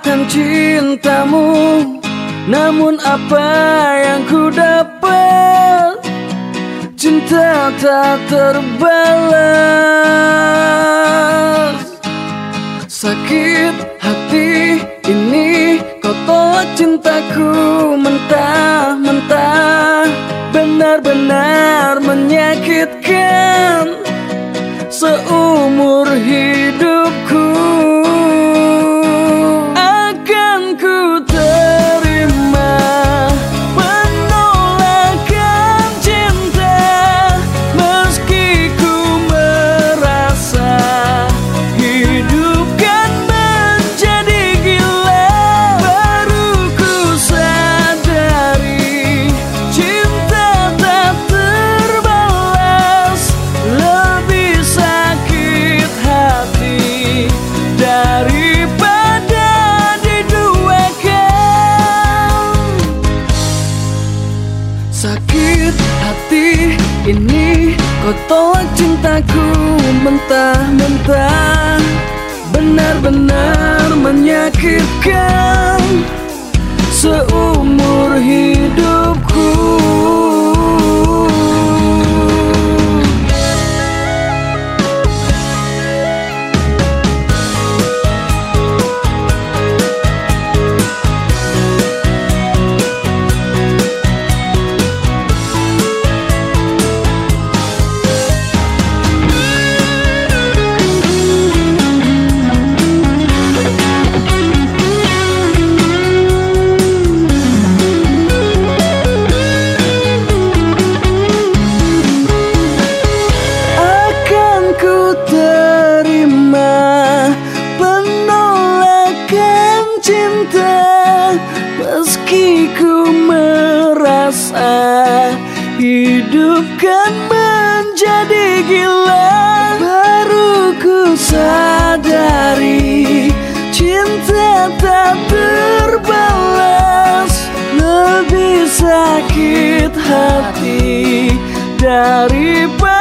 mendapatkan cintamu. Namun apa yang ku dapat? Cinta tak terbalas. Sakit hati ini Kau tolak cintaku mentah-mentah. Benar-benar menyakitkan Seumur hidupku hati ini Kau tolak cintaku mentah-mentah. Benar-benar menyakitkan Seumur hidupku meski ku merasa hidup kan menjadi gila. Baru ku sadari cinta tak terbalas. Lebih sakit hati daripada